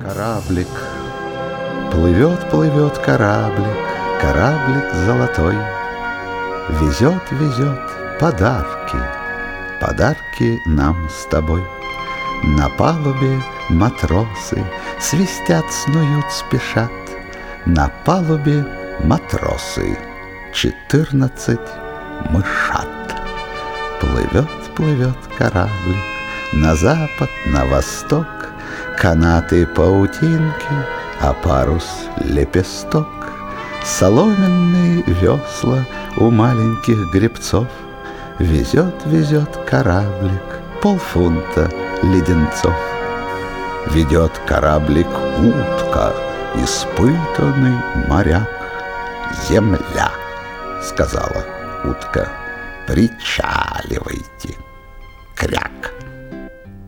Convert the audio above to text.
Кораблик, плывет, плывет кораблик, кораблик золотой, Везет, везет подарки, подарки нам с тобой. На палубе матросы свистят, снуют, спешат, На палубе матросы четырнадцать мышат. Плывет, плывет кораблик на запад, на восток, Канаты паутинки, а парус лепесток. Соломенные весла у маленьких гребцов Везет, везет кораблик полфунта леденцов. Ведет кораблик утка, испытанный моряк. «Земля!» — сказала утка. «Причаливайте!»